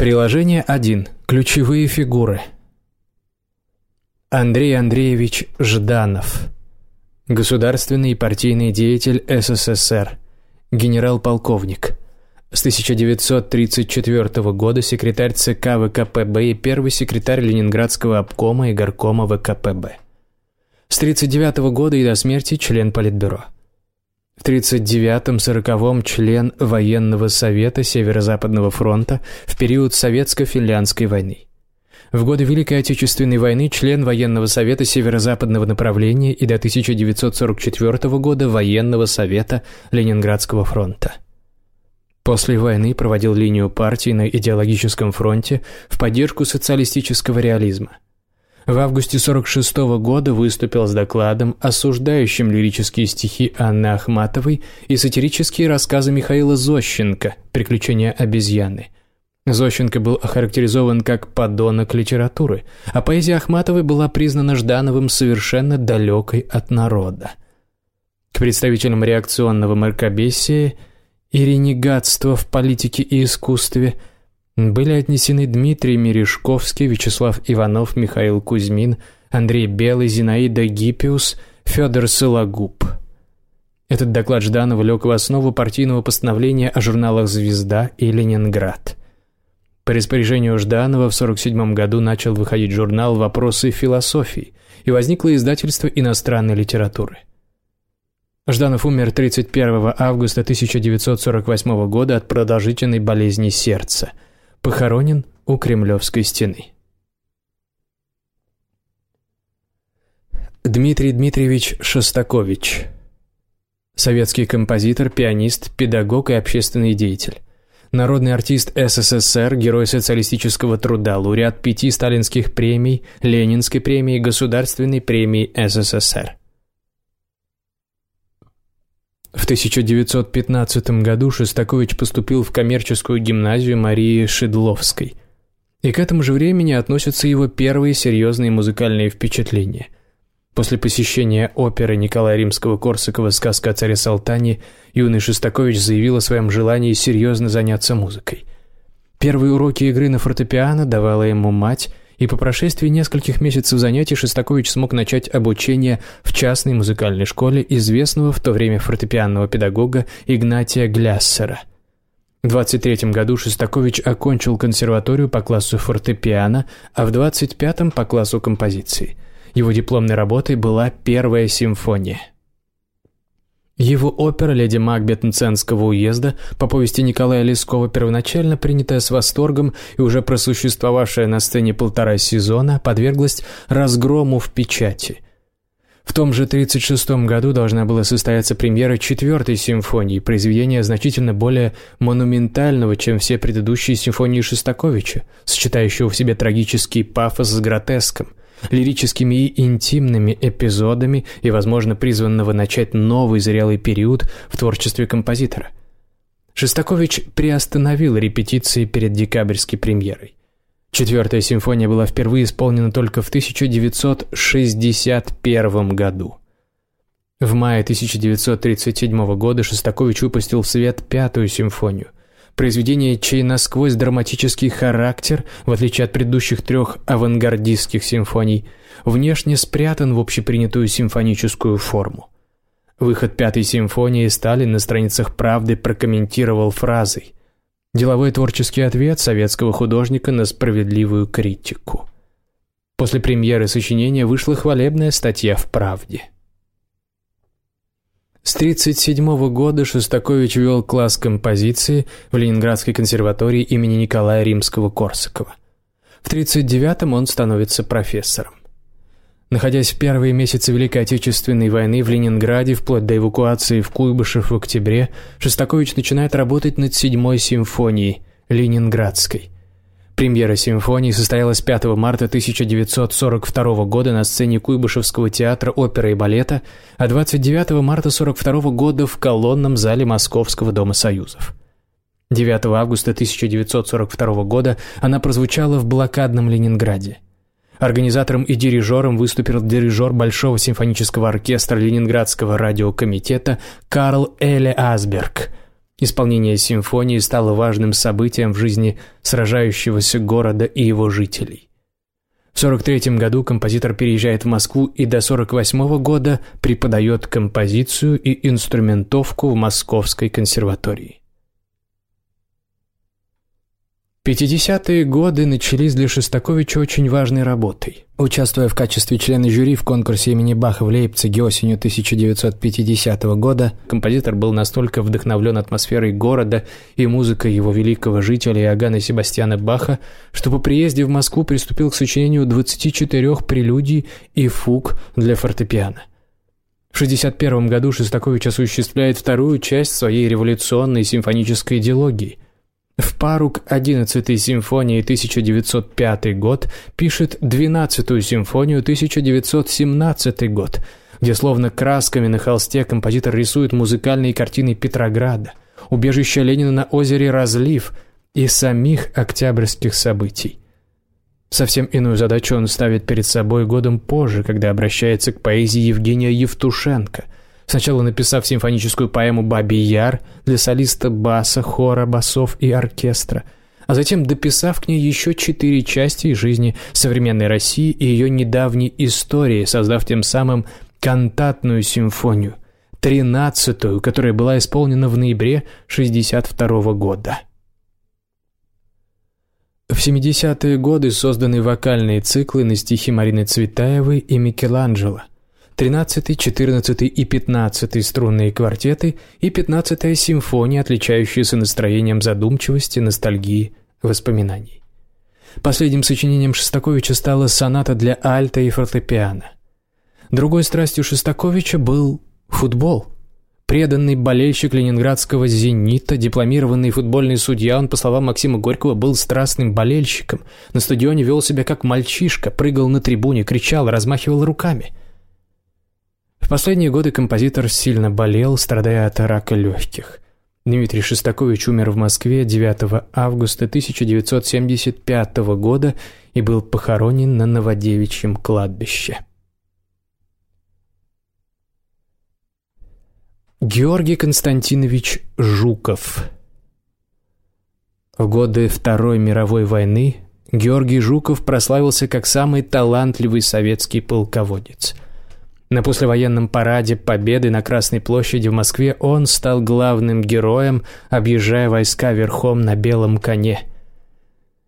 Приложение 1. Ключевые фигуры. Андрей Андреевич Жданов. Государственный и партийный деятель СССР. Генерал-полковник. С 1934 года секретарь ЦК ВКПБ и первый секретарь Ленинградского обкома и горкома ВКПБ. С 1939 года и до смерти член Политбюро. В 1939-1940 член военного совета Северо-Западного фронта в период Советско-финляндской войны. В годы Великой Отечественной войны член военного совета Северо-Западного направления и до 1944 года военного совета Ленинградского фронта. После войны проводил линию партии на идеологическом фронте в поддержку социалистического реализма – в августе 46 -го года выступил с докладом, осуждающим лирические стихи Анны Ахматовой и сатирические рассказы Михаила Зощенко «Приключения обезьяны». Зощенко был охарактеризован как подонок литературы, а поэзия Ахматовой была признана Ждановым совершенно далекой от народа. К представителям реакционного мракобесия и ренегатства в политике и искусстве – были отнесены Дмитрий Мережковский, Вячеслав Иванов, Михаил Кузьмин, Андрей Белый, Зинаида Гиппиус, Федор Сологуб. Этот доклад Жданова лег в основу партийного постановления о журналах «Звезда» и «Ленинград». По распоряжению Жданова в 1947 году начал выходить журнал «Вопросы философии», и возникло издательство иностранной литературы. Жданов умер 31 августа 1948 года от продолжительной болезни сердца – похоронен у Кремлевской стены. Дмитрий Дмитриевич Шостакович Советский композитор, пианист, педагог и общественный деятель. Народный артист СССР, герой социалистического труда, лауреат пяти сталинских премий, Ленинской премии, Государственной премии СССР. В 1915 году Шостакович поступил в коммерческую гимназию Марии Шедловской. И к этому же времени относятся его первые серьезные музыкальные впечатления. После посещения оперы Николая Римского-Корсакова «Сказка о царе Салтане» юный Шостакович заявил о своем желании серьезно заняться музыкой. Первые уроки игры на фортепиано давала ему мать, и по прошествии нескольких месяцев занятий Шостакович смог начать обучение в частной музыкальной школе известного в то время фортепианного педагога Игнатия Гляссера. В 23 году Шостакович окончил консерваторию по классу фортепиано, а в 25-м по классу композиции. Его дипломной работой была «Первая симфония». Его опера «Леди Макбет Нценского уезда» по повести Николая Лескова, первоначально принятая с восторгом и уже просуществовавшая на сцене полтора сезона, подверглась разгрому в печати. В том же 1936 году должна была состояться премьера четвертой симфонии, произведения значительно более монументального, чем все предыдущие симфонии Шостаковича, сочетающего в себе трагический пафос с гротеском – лирическими и интимными эпизодами и, возможно, призванного начать новый зрелый период в творчестве композитора. Шостакович приостановил репетиции перед декабрьской премьерой. Четвертая симфония была впервые исполнена только в 1961 году. В мае 1937 года Шостакович выпустил в свет пятую симфонию – Произведение, чей насквозь драматический характер, в отличие от предыдущих трех авангардистских симфоний, внешне спрятан в общепринятую симфоническую форму. Выход пятой симфонии Сталин на страницах «Правды» прокомментировал фразой «Деловой творческий ответ советского художника на справедливую критику». После премьеры сочинения вышла хвалебная статья в «Правде». С 1937 года Шостакович вел класс композиции в Ленинградской консерватории имени Николая Римского-Корсакова. В 1939 он становится профессором. Находясь в первые месяцы Великой Отечественной войны в Ленинграде, вплоть до эвакуации в Куйбышев в октябре, Шостакович начинает работать над седьмой симфонией, Ленинградской – Премьера симфонии состоялась 5 марта 1942 года на сцене Куйбышевского театра оперы и балета, а 29 марта 1942 года в колонном зале Московского дома союзов. 9 августа 1942 года она прозвучала в блокадном Ленинграде. Организатором и дирижером выступил дирижер Большого симфонического оркестра Ленинградского радиокомитета Карл Эле Асберг – Исполнение симфонии стало важным событием в жизни сражающегося города и его жителей. В 1943 году композитор переезжает в Москву и до 1948 года преподает композицию и инструментовку в Московской консерватории. 50-е годы начались для Шостаковича очень важной работой. Участвуя в качестве члена жюри в конкурсе имени Баха в Лейпциге осенью 1950 года, композитор был настолько вдохновлен атмосферой города и музыкой его великого жителя Иоганна Себастьяна Баха, что по приезде в Москву приступил к сочинению 24 прелюдий и фуг для фортепиано. В 1961 году Шостакович осуществляет вторую часть своей революционной симфонической идеологии – в пару к 11-й симфонии 1905 год пишет 12-ю симфонию 1917 год, где словно красками на холсте композитор рисует музыкальные картины Петрограда, убежище Ленина на озере Разлив и самих октябрьских событий. Совсем иную задачу он ставит перед собой годом позже, когда обращается к поэзии Евгения Евтушенко – сначала написав симфоническую поэму «Бабий Яр» для солиста баса, хора, басов и оркестра, а затем дописав к ней еще четыре части из жизни современной России и ее недавней истории, создав тем самым кантатную симфонию, тринадцатую, которая была исполнена в ноябре 1962 года. В 70-е годы созданы вокальные циклы на стихи Марины Цветаевой и Микеланджело, 13, 14 и 15 струнные квартеты и 15 симфония, отличающиеся настроением задумчивости, ностальгии, воспоминаний. Последним сочинением Шостаковича стала соната для альта и фортепиано. Другой страстью Шостаковича был футбол. Преданный болельщик ленинградского «Зенита», дипломированный футбольный судья, он, по словам Максима Горького, был страстным болельщиком. На стадионе вел себя как мальчишка, прыгал на трибуне, кричал, размахивал руками – последние годы композитор сильно болел, страдая от рака легких. Дмитрий Шостакович умер в Москве 9 августа 1975 года и был похоронен на Новодевичьем кладбище. Георгий Константинович Жуков В годы Второй мировой войны Георгий Жуков прославился как самый талантливый советский полководец – на послевоенном параде Победы на Красной площади в Москве он стал главным героем, объезжая войска верхом на белом коне.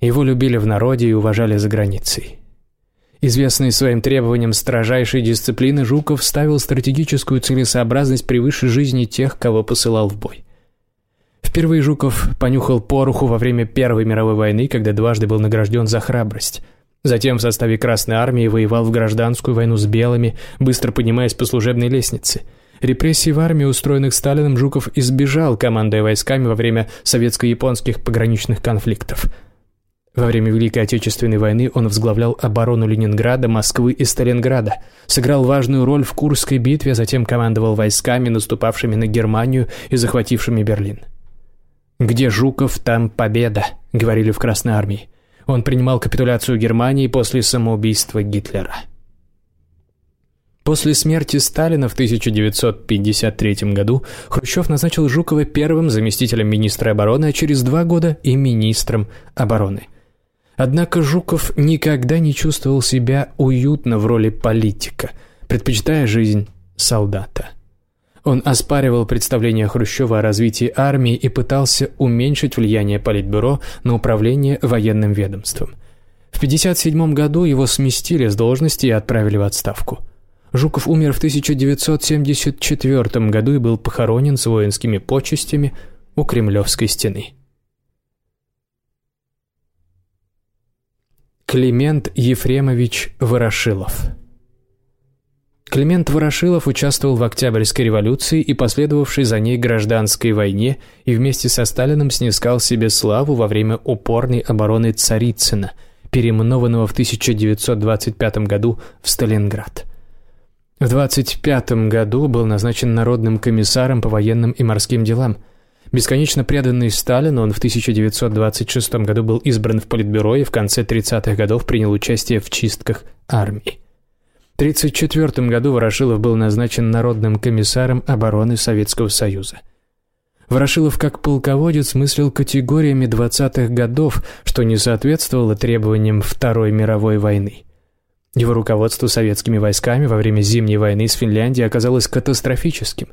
Его любили в народе и уважали за границей. Известный своим требованием строжайшей дисциплины, Жуков ставил стратегическую целесообразность превыше жизни тех, кого посылал в бой. Впервые Жуков понюхал пороху во время Первой мировой войны, когда дважды был награжден за храбрость – Затем в составе Красной Армии воевал в гражданскую войну с белыми, быстро поднимаясь по служебной лестнице. Репрессий в армии, устроенных Сталиным, Жуков избежал, командуя войсками во время советско-японских пограничных конфликтов. Во время Великой Отечественной войны он возглавлял оборону Ленинграда, Москвы и Сталинграда, сыграл важную роль в Курской битве, а затем командовал войсками, наступавшими на Германию и захватившими Берлин. «Где Жуков, там победа», — говорили в Красной Армии. Он принимал капитуляцию Германии после самоубийства Гитлера. После смерти Сталина в 1953 году Хрущев назначил Жукова первым заместителем министра обороны, а через два года и министром обороны. Однако Жуков никогда не чувствовал себя уютно в роли политика, предпочитая жизнь солдата. Он оспаривал представления Хрущева о развитии армии и пытался уменьшить влияние Политбюро на управление военным ведомством. В 1957 году его сместили с должности и отправили в отставку. Жуков умер в 1974 году и был похоронен с воинскими почестями у Кремлевской стены. Климент Ефремович Ворошилов Климент Ворошилов участвовал в Октябрьской революции и последовавшей за ней гражданской войне и вместе со Сталиным снискал себе славу во время упорной обороны Царицына, переименованного в 1925 году в Сталинград. В 1925 году был назначен народным комиссаром по военным и морским делам. Бесконечно преданный Сталину, он в 1926 году был избран в Политбюро и в конце 30-х годов принял участие в чистках армии. 1934 году Ворошилов был назначен Народным комиссаром обороны Советского Союза. Ворошилов как полководец мыслил категориями 20-х годов, что не соответствовало требованиям Второй мировой войны. Его руководство советскими войсками во время Зимней войны с Финляндией оказалось катастрофическим.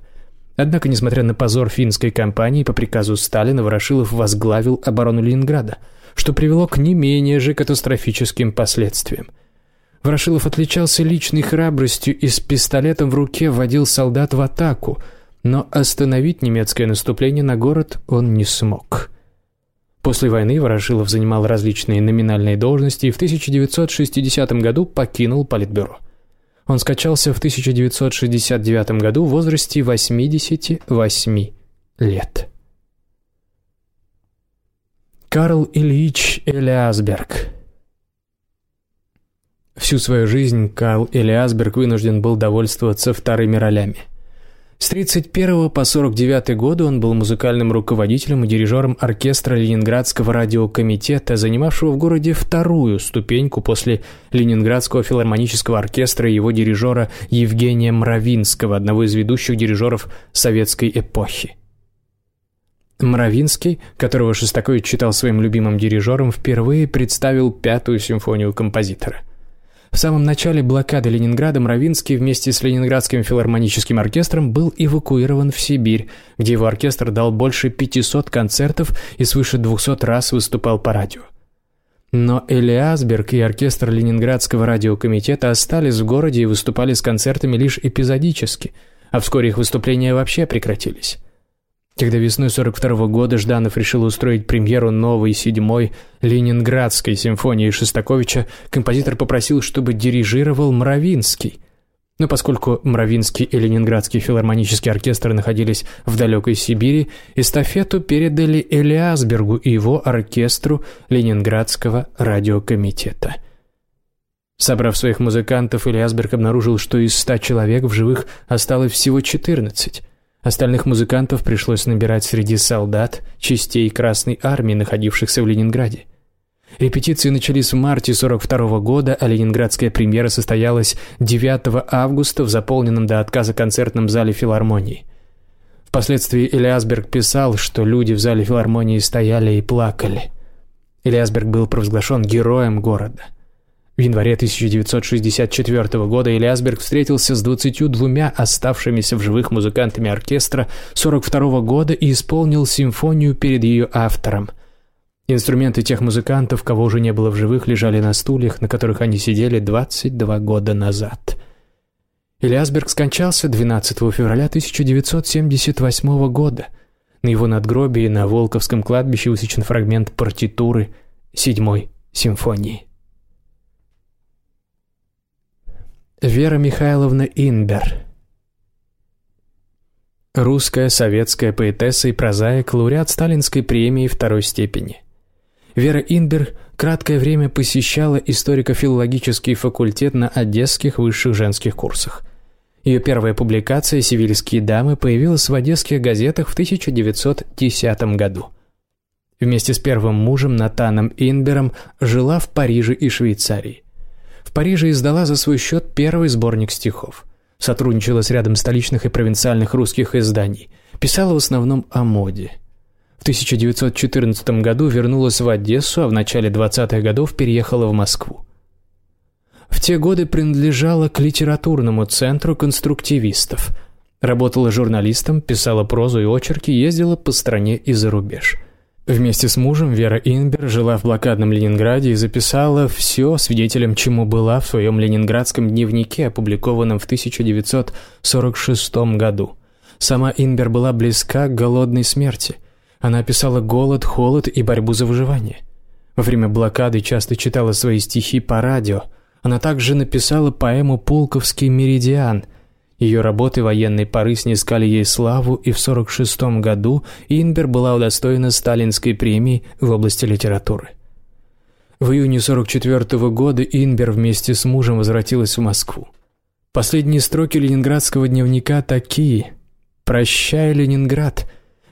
Однако, несмотря на позор финской кампании, по приказу Сталина Ворошилов возглавил оборону Ленинграда, что привело к не менее же катастрофическим последствиям. Ворошилов отличался личной храбростью и с пистолетом в руке вводил солдат в атаку – но остановить немецкое наступление на город он не смог. После войны Ворошилов занимал различные номинальные должности и в 1960 году покинул Политбюро. Он скачался в 1969 году в возрасте 88 лет. Карл Ильич Элиасберг Всю свою жизнь Карл Элиасберг вынужден был довольствоваться вторыми ролями – с 31 по 49 годы он был музыкальным руководителем и дирижером оркестра Ленинградского радиокомитета, занимавшего в городе вторую ступеньку после Ленинградского филармонического оркестра и его дирижера Евгения Мравинского, одного из ведущих дирижеров советской эпохи. Мравинский, которого Шостакович читал своим любимым дирижером, впервые представил пятую симфонию композитора – в самом начале блокады Ленинграда Мравинский вместе с Ленинградским филармоническим оркестром был эвакуирован в Сибирь, где его оркестр дал больше 500 концертов и свыше 200 раз выступал по радио. Но Элиасберг и оркестр Ленинградского радиокомитета остались в городе и выступали с концертами лишь эпизодически, а вскоре их выступления вообще прекратились. Когда весной 42 -го года Жданов решил устроить премьеру новой седьмой Ленинградской симфонии Шостаковича, композитор попросил, чтобы дирижировал Мравинский. Но поскольку Мравинский и Ленинградский филармонический оркестр находились в далекой Сибири, эстафету передали Элиасбергу и его оркестру Ленинградского радиокомитета. Собрав своих музыкантов, Элиасберг обнаружил, что из ста человек в живых осталось всего четырнадцать. Остальных музыкантов пришлось набирать среди солдат, частей Красной Армии, находившихся в Ленинграде. Репетиции начались в марте 42 -го года, а ленинградская премьера состоялась 9 августа в заполненном до отказа концертном зале филармонии. Впоследствии Элиасберг писал, что люди в зале филармонии стояли и плакали. Элиасберг был провозглашен героем города – в январе 1964 года Элиасберг встретился с 22 оставшимися в живых музыкантами оркестра 42 года и исполнил симфонию перед ее автором. Инструменты тех музыкантов, кого уже не было в живых, лежали на стульях, на которых они сидели 22 года назад. Элиасберг скончался 12 февраля 1978 года. На его надгробии на Волковском кладбище высечен фрагмент партитуры седьмой симфонии. Вера Михайловна Инбер Русская советская поэтесса и прозаик, лауреат Сталинской премии второй степени. Вера Инбер краткое время посещала историко-филологический факультет на одесских высших женских курсах. Ее первая публикация «Сивильские дамы» появилась в одесских газетах в 1910 году. Вместе с первым мужем Натаном Инбером жила в Париже и Швейцарии. В Париже издала за свой счет первый сборник стихов. Сотрудничала с рядом столичных и провинциальных русских изданий. Писала в основном о моде. В 1914 году вернулась в Одессу, а в начале 20-х годов переехала в Москву. В те годы принадлежала к литературному центру конструктивистов. Работала журналистом, писала прозу и очерки, ездила по стране и за рубеж – Вместе с мужем Вера Инбер жила в блокадном Ленинграде и записала все, свидетелем чему была в своем ленинградском дневнике, опубликованном в 1946 году. Сама Инбер была близка к голодной смерти. Она описала голод, холод и борьбу за выживание. Во время блокады часто читала свои стихи по радио. Она также написала поэму «Пулковский меридиан», ее работы военной поры снискали ей славу, и в 1946 году Инбер была удостоена Сталинской премии в области литературы. В июне 1944 года Инбер вместе с мужем возвратилась в Москву. Последние строки ленинградского дневника такие «Прощай, Ленинград!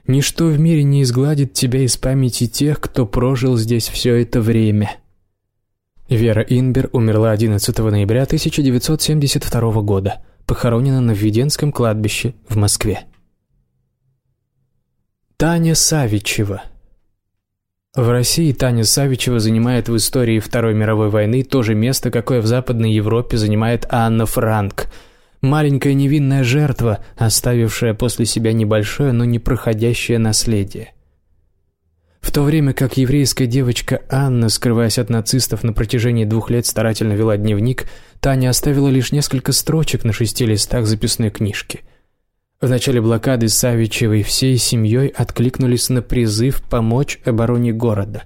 Ничто в мире не изгладит тебя из памяти тех, кто прожил здесь все это время». Вера Инбер умерла 11 ноября 1972 года похоронена на Введенском кладбище в Москве. Таня Савичева В России Таня Савичева занимает в истории Второй мировой войны то же место, какое в Западной Европе занимает Анна Франк. Маленькая невинная жертва, оставившая после себя небольшое, но непроходящее наследие. В то время как еврейская девочка Анна, скрываясь от нацистов на протяжении двух лет, старательно вела дневник, Таня оставила лишь несколько строчек на шести листах записной книжки – в начале блокады Савичевой всей семьей откликнулись на призыв помочь обороне города.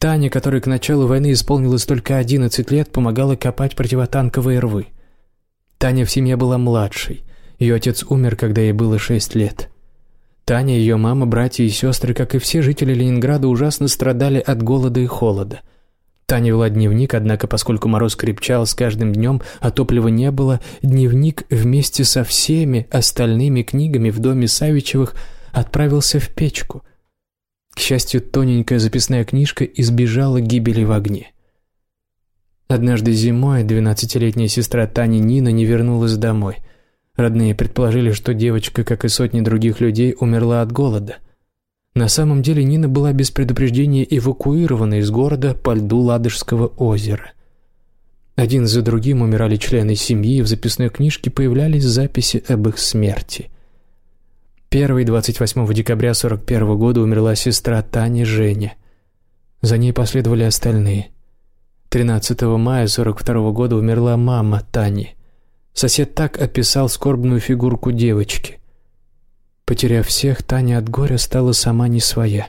Таня, которой к началу войны исполнилось только 11 лет, помогала копать противотанковые рвы. Таня в семье была младшей. Ее отец умер, когда ей было 6 лет. Таня, ее мама, братья и сестры, как и все жители Ленинграда, ужасно страдали от голода и холода – Таня вела дневник, однако, поскольку мороз крепчал с каждым днем, а топлива не было, дневник вместе со всеми остальными книгами в доме Савичевых отправился в печку. К счастью, тоненькая записная книжка избежала гибели в огне. Однажды зимой двенадцатилетняя сестра Тани Нина не вернулась домой. Родные предположили, что девочка, как и сотни других людей, умерла от голода. На самом деле Нина была без предупреждения эвакуирована из города по льду Ладожского озера. Один за другим умирали члены семьи, и в записной книжке появлялись записи об их смерти. Первой 28 декабря 41 года умерла сестра Тани Женя. За ней последовали остальные. 13 мая 42 года умерла мама Тани. Сосед так описал скорбную фигурку девочки. Потеряв всех, Таня от горя стала сама не своя.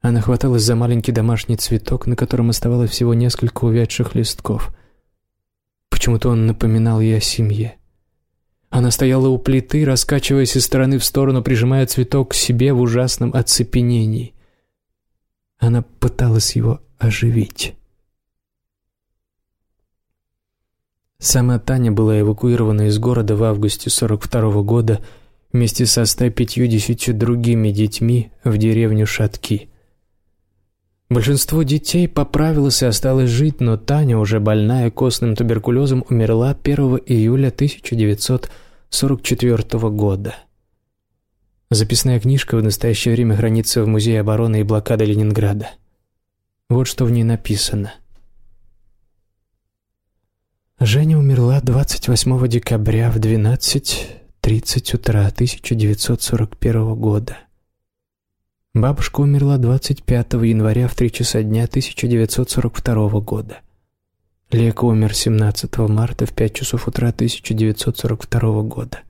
Она хваталась за маленький домашний цветок, на котором оставалось всего несколько увядших листков. Почему-то он напоминал ей о семье. Она стояла у плиты, раскачиваясь из стороны в сторону, прижимая цветок к себе в ужасном оцепенении. Она пыталась его оживить. Сама Таня была эвакуирована из города в августе 42 -го года вместе со 150 другими детьми в деревню Шатки. Большинство детей поправилось и осталось жить, но Таня, уже больная костным туберкулезом, умерла 1 июля 1944 года. Записная книжка в настоящее время хранится в Музее обороны и блокады Ленинграда. Вот что в ней написано. Женя умерла 28 декабря в 12 30 утра 1941 года. Бабушка умерла 25 января в 3 часа дня 1942 года. Лека умер 17 марта в 5 часов утра 1942 года.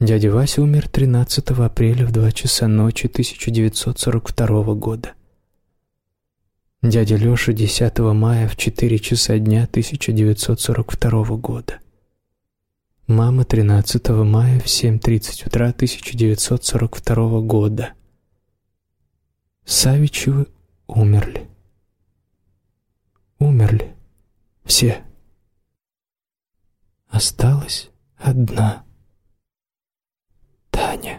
Дядя Вася умер 13 апреля в 2 часа ночи 1942 года. Дядя Леша 10 мая в 4 часа дня 1942 года. Мама 13 мая в 7.30 утра 1942 года. Савичевы умерли. Умерли. Все. Осталась одна. Таня.